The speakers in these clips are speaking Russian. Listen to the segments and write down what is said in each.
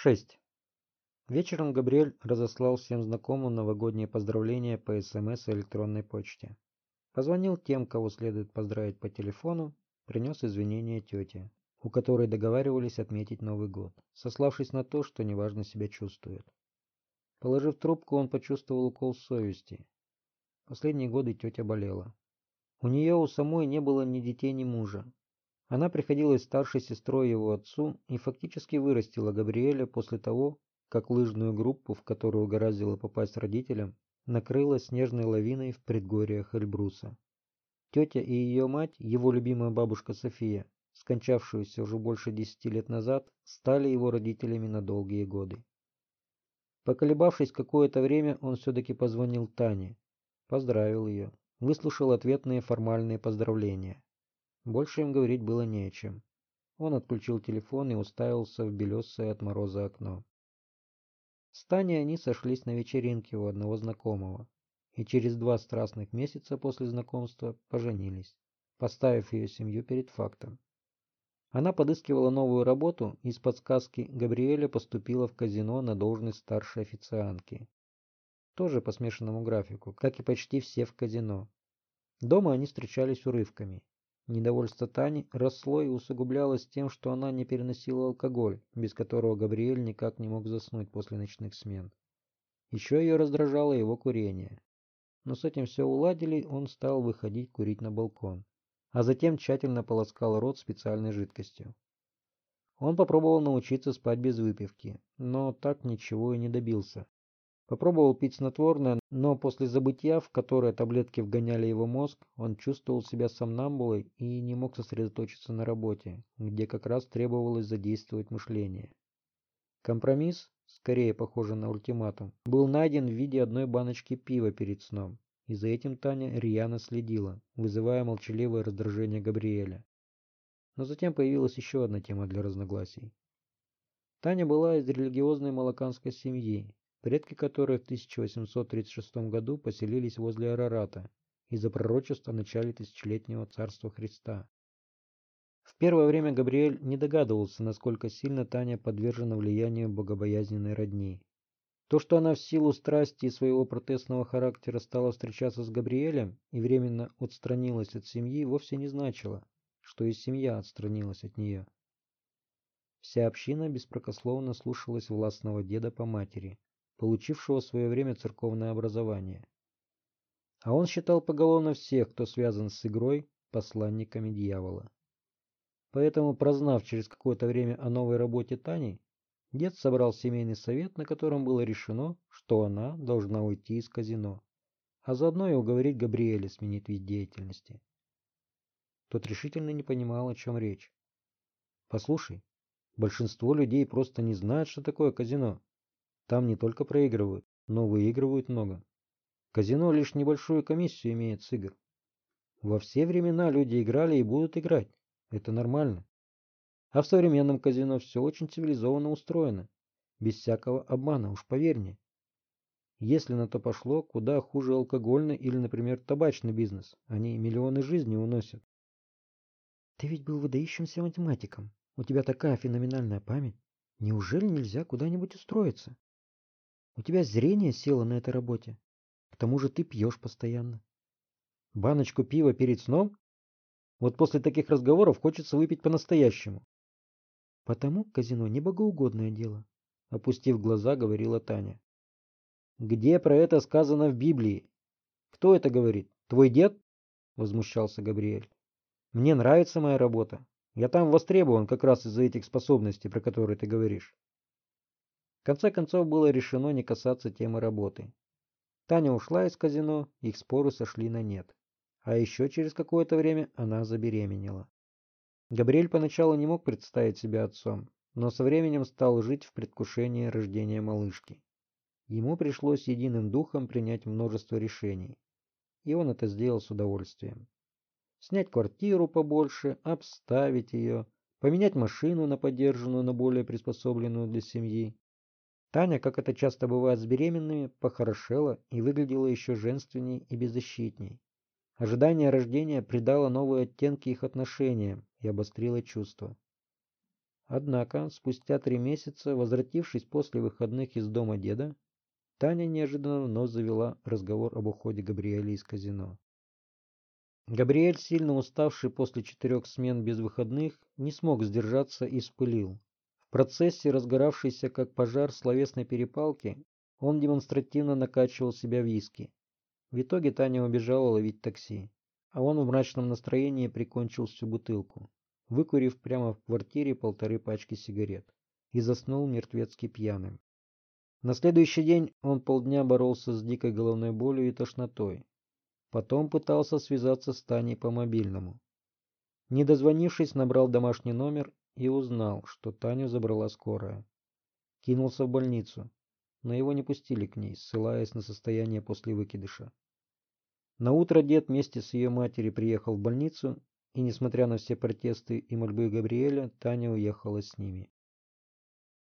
6. Вечером Габриэль разослал всем знакомым новогодние поздравления по СМС и электронной почте. Позвонил тем, кого следует поздравить по телефону, принес извинения тете, у которой договаривались отметить Новый год, сославшись на то, что неважно себя чувствует. Положив трубку, он почувствовал укол совести. Последние годы тетя болела. У нее у самой не было ни детей, ни мужа. Она приходилась старшей сестрой его отцу и фактически вырастила Габриэля после того, как лыжную группу, в которую угораздило попасть родителям, накрыла снежной лавиной в предгорьях Эльбруса. Тетя и ее мать, его любимая бабушка София, скончавшаяся уже больше десяти лет назад, стали его родителями на долгие годы. Поколебавшись какое-то время, он все-таки позвонил Тане, поздравил ее, выслушал ответные формальные поздравления. Больше им говорить было не о чем. Он отключил телефон и уставился в белесое от мороза окно. С Таней они сошлись на вечеринке у одного знакомого и через два страстных месяца после знакомства поженились, поставив ее семью перед фактом. Она подыскивала новую работу и с подсказки Габриэля поступила в казино на должность старшей официантки. Тоже по смешанному графику, как и почти все в казино. Дома они встречались урывками, Недовольство Тани росло и усугублялось тем, что она не переносила алкоголь, без которого Габриэль никак не мог заснуть после ночных смен. Еще ее раздражало его курение. Но с этим все уладили, он стал выходить курить на балкон, а затем тщательно полоскал рот специальной жидкостью. Он попробовал научиться спать без выпивки, но так ничего и не добился. Попробовал пить снотворное, но после забытия, в которое таблетки вгоняли его мозг, он чувствовал себя сомнамбулой и не мог сосредоточиться на работе, где как раз требовалось задействовать мышление. Компромисс, скорее похожий на ультиматум, был найден в виде одной баночки пива перед сном, и за этим Таня рьяно следила, вызывая молчаливое раздражение Габриэля. Но затем появилась еще одна тема для разногласий. Таня была из религиозной малаканской семьи, предки которой в 1836 году поселились возле Арарата из-за пророчества о начале тысячелетнего царства Христа. В первое время Габриэль не догадывался, насколько сильно Таня подвержена влиянию богобоязненной родни. То, что она в силу страсти и своего протестного характера стала встречаться с Габриэлем и временно отстранилась от семьи, вовсе не значило, что и семья отстранилась от нее. Вся община беспрекословно слушалась властного деда по матери, получившего в свое время церковное образование. А он считал поголовно всех, кто связан с игрой, посланниками дьявола. Поэтому, прознав через какое-то время о новой работе Тани, дед собрал семейный совет, на котором было решено, что она должна уйти из казино, а заодно и уговорить Габриэля сменить вид деятельности. Тот решительно не понимал, о чем речь. «Послушай, большинство людей просто не знают, что такое казино. Там не только проигрывают, но выигрывают много. Казино лишь небольшую комиссию имеет с игр. Во все времена люди играли и будут играть. Это нормально. А в современном казино все очень цивилизованно устроено. Без всякого обмана, уж поверь мне. Если на то пошло, куда хуже алкогольный или, например, табачный бизнес. Они миллионы жизней уносят. Ты ведь был выдающимся математиком. У тебя такая феноменальная память. Неужели нельзя куда-нибудь устроиться? У тебя зрение село на этой работе. К тому же ты пьешь постоянно. Баночку пива перед сном? Вот после таких разговоров хочется выпить по-настоящему. Потому казино не богоугодное дело, опустив глаза, говорила Таня. Где про это сказано в Библии? Кто это говорит? Твой дед? Возмущался Габриэль. Мне нравится моя работа. Я там востребован как раз из-за этих способностей, про которые ты говоришь конце концов было решено не касаться темы работы. Таня ушла из казино, их споры сошли на нет. А еще через какое-то время она забеременела. Габриэль поначалу не мог представить себя отцом, но со временем стал жить в предвкушении рождения малышки. Ему пришлось единым духом принять множество решений. И он это сделал с удовольствием. Снять квартиру побольше, обставить ее, поменять машину на подержанную, на более приспособленную для семьи, Таня, как это часто бывает с беременными, похорошела и выглядела еще женственней и беззащитней. Ожидание рождения придало новые оттенки их отношениям и обострило чувства. Однако, спустя три месяца, возвратившись после выходных из дома деда, Таня неожиданно вновь завела разговор об уходе Габриэля из казино. Габриэль, сильно уставший после четырех смен без выходных, не смог сдержаться и вспылил. В процессе разгоравшейся как пожар словесной перепалки он демонстративно накачивал себя виски. В итоге Таня убежала ловить такси, а он в мрачном настроении прикончил всю бутылку выкурив прямо в квартире полторы пачки сигарет, и заснул мертвецки пьяным. На следующий день он полдня боролся с дикой головной болью и тошнотой. Потом пытался связаться с Таней по мобильному. Не дозвонившись, набрал домашний номер и узнал, что Таню забрала скорая. Кинулся в больницу, но его не пустили к ней, ссылаясь на состояние после выкидыша. На утро дед вместе с ее матерью приехал в больницу и, несмотря на все протесты и мольбы Габриэля, Таня уехала с ними.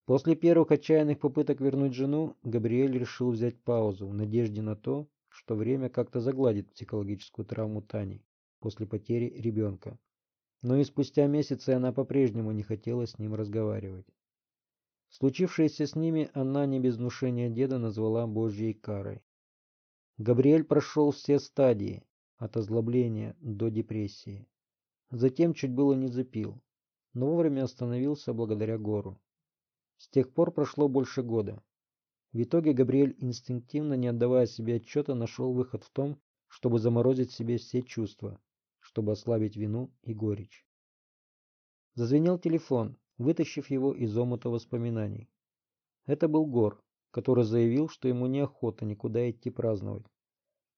После первых отчаянных попыток вернуть жену, Габриэль решил взять паузу в надежде на то, что время как-то загладит психологическую травму Тани после потери ребенка. Но и спустя месяцы она по-прежнему не хотела с ним разговаривать. Случившееся с ними она не без внушения деда назвала Божьей карой. Габриэль прошел все стадии, от озлобления до депрессии. Затем чуть было не запил, но вовремя остановился благодаря гору. С тех пор прошло больше года. В итоге Габриэль, инстинктивно не отдавая себе отчета, нашел выход в том, чтобы заморозить себе все чувства, чтобы ослабить вину и горечь. Зазвенел телефон, вытащив его из омута воспоминаний. Это был Гор, который заявил, что ему неохота никуда идти праздновать.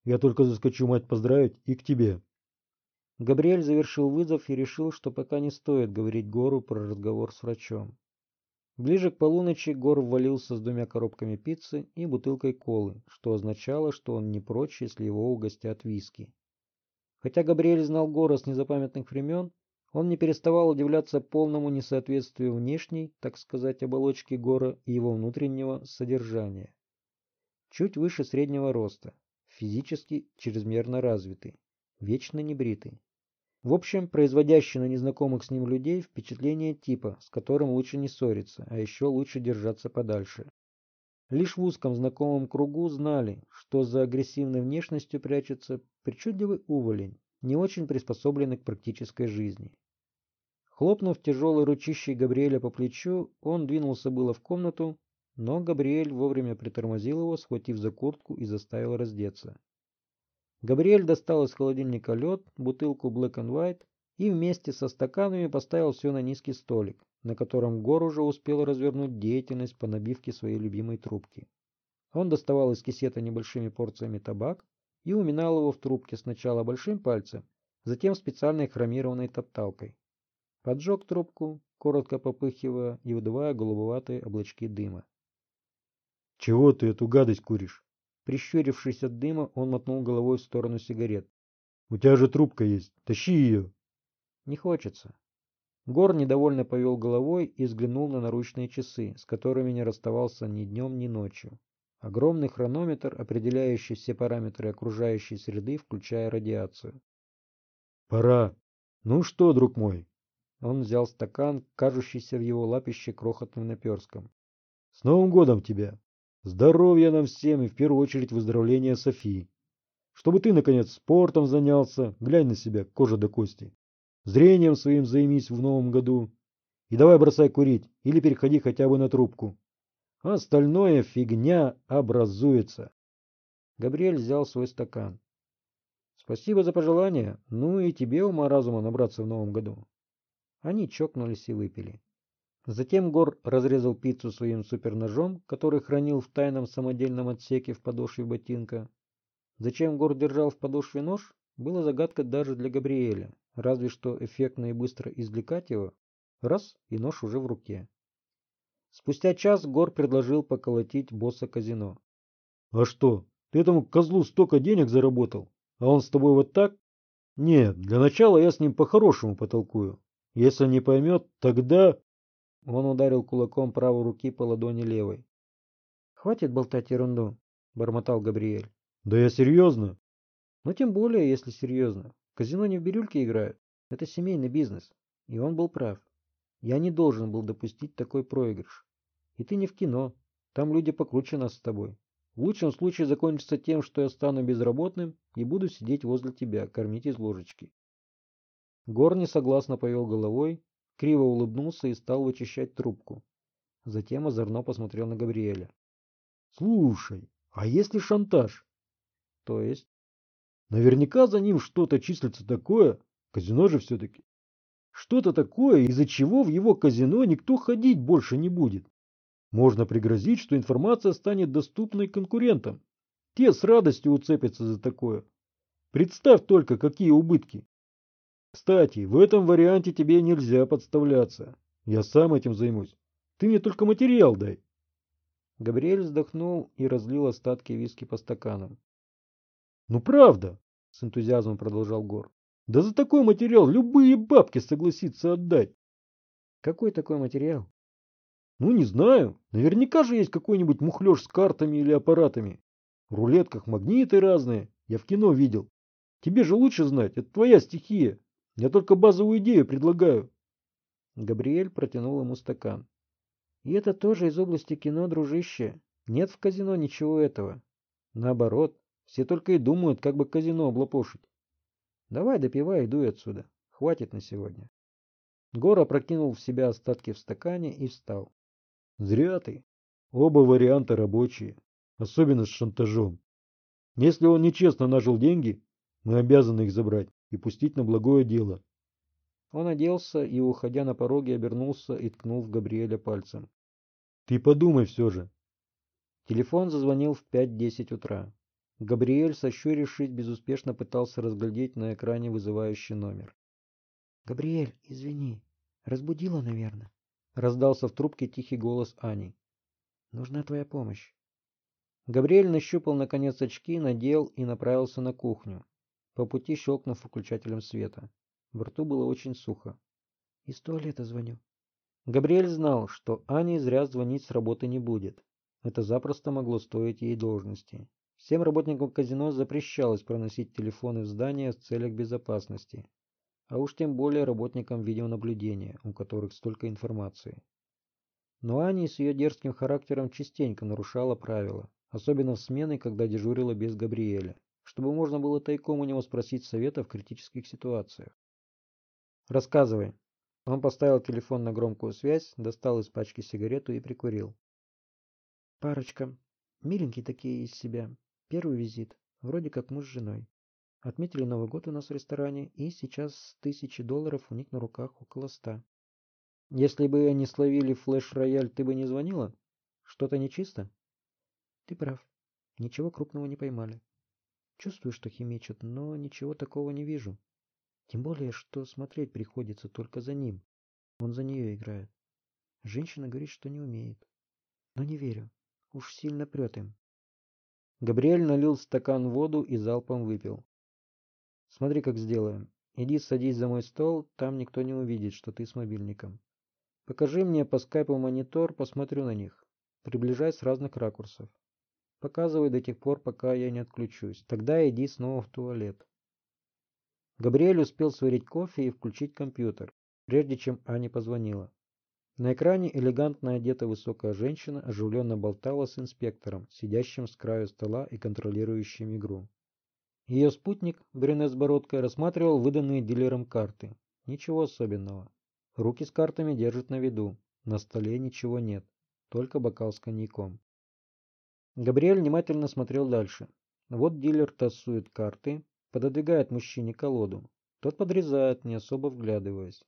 «Я только заскочу мать поздравить и к тебе», Габриэль завершил вызов и решил, что пока не стоит говорить Гору про разговор с врачом. Ближе к полуночи Гор ввалился с двумя коробками пиццы и бутылкой колы, что означало, что он не прочь, если его угостят виски. Хотя Габриэль знал Гора с незапамятных времен, он не переставал удивляться полному несоответствию внешней, так сказать, оболочки Гора и его внутреннего содержания. Чуть выше среднего роста, физически чрезмерно развитый, вечно небритый. В общем, производящий на незнакомых с ним людей впечатление типа, с которым лучше не ссориться, а еще лучше держаться подальше. Лишь в узком знакомом кругу знали, что за агрессивной внешностью прячется причудливый уволень, не очень приспособленный к практической жизни. Хлопнув тяжелой ручищей Габриэля по плечу, он двинулся было в комнату, но Габриэль вовремя притормозил его, схватив за куртку и заставил раздеться. Габриэль достал из холодильника лед, бутылку Black and White и вместе со стаканами поставил все на низкий столик, на котором Гор уже успел развернуть деятельность по набивке своей любимой трубки. Он доставал из кисета небольшими порциями табак и уминал его в трубке сначала большим пальцем, затем специальной хромированной топталкой. Поджег трубку, коротко попыхивая и выдувая голубоватые облачки дыма. «Чего ты эту гадость куришь?» Прищурившись от дыма, он мотнул головой в сторону сигарет. «У тебя же трубка есть. Тащи ее!» «Не хочется». Гор недовольно повел головой и взглянул на наручные часы, с которыми не расставался ни днем, ни ночью. Огромный хронометр, определяющий все параметры окружающей среды, включая радиацию. «Пора. Ну что, друг мой?» Он взял стакан, кажущийся в его лапище крохотным наперском. «С Новым годом тебя!» Здоровья нам всем и в первую очередь выздоровления Софии. Чтобы ты, наконец, спортом занялся, глянь на себя, кожа до кости. Зрением своим займись в новом году. И давай бросай курить или переходи хотя бы на трубку. Остальное фигня образуется. Габриэль взял свой стакан. Спасибо за пожелание. Ну и тебе ума разума набраться в новом году. Они чокнулись и выпили. Затем Гор разрезал пиццу своим суперножом, который хранил в тайном самодельном отсеке в подошве ботинка. Зачем Гор держал в подошве нож, было загадкой даже для Габриэля, разве что эффектно и быстро извлекать его. Раз, и нож уже в руке. Спустя час Гор предложил поколотить босса казино. «А что, ты этому козлу столько денег заработал, а он с тобой вот так?» «Нет, для начала я с ним по-хорошему потолкую. Если не поймет, тогда...» Он ударил кулаком правой руки по ладони левой. «Хватит болтать ерунду», — бормотал Габриэль. «Да я серьезно». «Ну, тем более, если серьезно. Казино не в бирюльке играют. Это семейный бизнес». И он был прав. Я не должен был допустить такой проигрыш. И ты не в кино. Там люди покруче нас с тобой. В лучшем случае закончится тем, что я стану безработным и буду сидеть возле тебя, кормить из ложечки. Гор несогласно повел головой, криво улыбнулся и стал вычищать трубку. Затем озорно посмотрел на Габриэля. «Слушай, а если шантаж?» «То есть?» «Наверняка за ним что-то числится такое, казино же все-таки. Что-то такое, из-за чего в его казино никто ходить больше не будет. Можно пригрозить, что информация станет доступной конкурентам. Те с радостью уцепятся за такое. Представь только, какие убытки. Кстати, в этом варианте тебе нельзя подставляться. Я сам этим займусь. Ты мне только материал дай. Габриэль вздохнул и разлил остатки виски по стаканам. Ну правда, с энтузиазмом продолжал Гор. Да за такой материал любые бабки согласятся отдать. Какой такой материал? Ну не знаю. Наверняка же есть какой-нибудь мухлёж с картами или аппаратами. В рулетках магниты разные. Я в кино видел. Тебе же лучше знать. Это твоя стихия. Я только базовую идею предлагаю. Габриэль протянул ему стакан. И это тоже из области кино, дружище. Нет в казино ничего этого. Наоборот, все только и думают, как бы казино облапошить. Давай допивай и дуй отсюда. Хватит на сегодня. Гора прокинул в себя остатки в стакане и встал. Зря ты. Оба варианта рабочие. Особенно с шантажом. Если он нечестно нажил деньги, мы обязаны их забрать и пустить на благое дело. Он оделся и, уходя на пороге, обернулся и ткнул в Габриэля пальцем. Ты подумай все же. Телефон зазвонил в 5-10 утра. Габриэль, сощурившись, безуспешно пытался разглядеть на экране вызывающий номер. «Габриэль, извини. Разбудила, наверное?» Раздался в трубке тихий голос Ани. «Нужна твоя помощь». Габриэль нащупал наконец очки, надел и направился на кухню, по пути щелкнув выключателем света. В рту было очень сухо. «Из туалета звоню». Габриэль знал, что Ане зря звонить с работы не будет. Это запросто могло стоить ей должности. Всем работникам казино запрещалось проносить телефоны в здание в целях безопасности, а уж тем более работникам видеонаблюдения, у которых столько информации. Но Аня с ее дерзким характером частенько нарушала правила, особенно в смены, когда дежурила без Габриэля, чтобы можно было тайком у него спросить совета в критических ситуациях. «Рассказывай». Он поставил телефон на громкую связь, достал из пачки сигарету и прикурил. «Парочка. Миленькие такие из себя. Первый визит. Вроде как муж с женой. Отметили Новый год у нас в ресторане, и сейчас тысячи долларов у них на руках около ста. Если бы они словили флеш-рояль, ты бы не звонила? Что-то нечисто? Ты прав. Ничего крупного не поймали. Чувствую, что химичат, но ничего такого не вижу. Тем более, что смотреть приходится только за ним. Он за нее играет. Женщина говорит, что не умеет. Но не верю. Уж сильно прет им. Габриэль налил стакан воду и залпом выпил. Смотри, как сделаем. Иди садись за мой стол, там никто не увидит, что ты с мобильником. Покажи мне по скайпу монитор, посмотрю на них. Приближай с разных ракурсов. Показывай до тех пор, пока я не отключусь. Тогда иди снова в туалет. Габриэль успел сварить кофе и включить компьютер, прежде чем Аня позвонила. На экране элегантно одетая высокая женщина оживленно болтала с инспектором, сидящим с краю стола и контролирующим игру. Ее спутник, брюнет с бородкой, рассматривал выданные дилером карты. Ничего особенного. Руки с картами держит на виду. На столе ничего нет, только бокал с коньяком. Габриэль внимательно смотрел дальше. Вот дилер тасует карты, пододвигает мужчине колоду. Тот подрезает, не особо вглядываясь.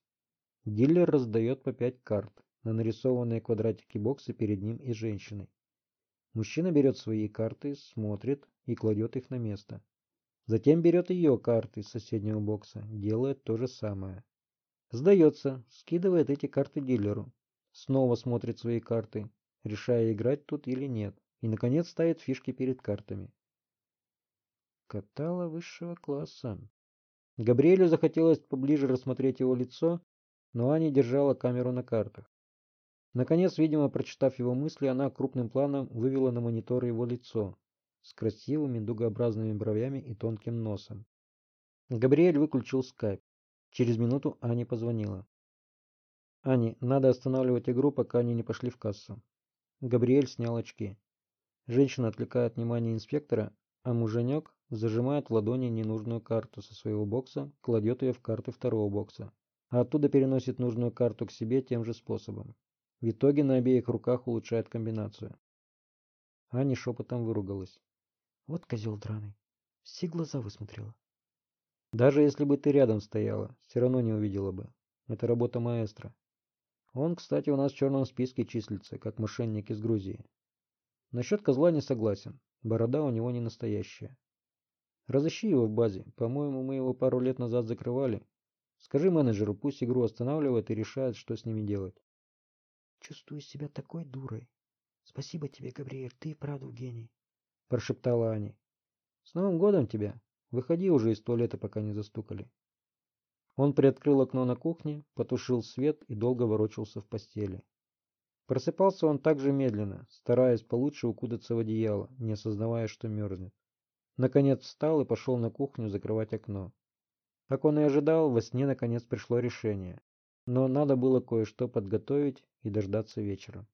Дилер раздает по пять карт на нарисованные квадратики бокса перед ним и женщиной. Мужчина берет свои карты, смотрит и кладет их на место. Затем берет ее карты из соседнего бокса, делает то же самое. Сдается, скидывает эти карты дилеру. Снова смотрит свои карты, решая играть тут или нет. И, наконец, ставит фишки перед картами. Катала высшего класса. Габриэлю захотелось поближе рассмотреть его лицо, но Аня держала камеру на картах. Наконец, видимо, прочитав его мысли, она крупным планом вывела на монитор его лицо, с красивыми дугообразными бровями и тонким носом. Габриэль выключил скайп. Через минуту Аня позвонила. Ани, надо останавливать игру, пока они не пошли в кассу. Габриэль снял очки. Женщина отвлекает внимание инспектора, а муженек зажимает в ладони ненужную карту со своего бокса, кладет ее в карты второго бокса, а оттуда переносит нужную карту к себе тем же способом. В итоге на обеих руках улучшает комбинацию. Аня шепотом выругалась. Вот козел драный. Все глаза высмотрела. Даже если бы ты рядом стояла, все равно не увидела бы. Это работа маэстро. Он, кстати, у нас в черном списке числится, как мошенник из Грузии. Насчет козла не согласен. Борода у него не настоящая. Разыщи его в базе. По-моему, мы его пару лет назад закрывали. Скажи менеджеру, пусть игру останавливает и решает, что с ними делать. Чувствую себя такой дурой. Спасибо тебе, Габриэль, ты и правда гений. Прошептала Аня. С Новым годом тебя. Выходи уже из туалета, пока не застукали. Он приоткрыл окно на кухне, потушил свет и долго ворочался в постели. Просыпался он также медленно, стараясь получше укутаться в одеяло, не осознавая, что мерзнет. Наконец встал и пошел на кухню закрывать окно. Как он и ожидал, во сне наконец пришло решение. Но надо было кое-что подготовить и дождаться вечера.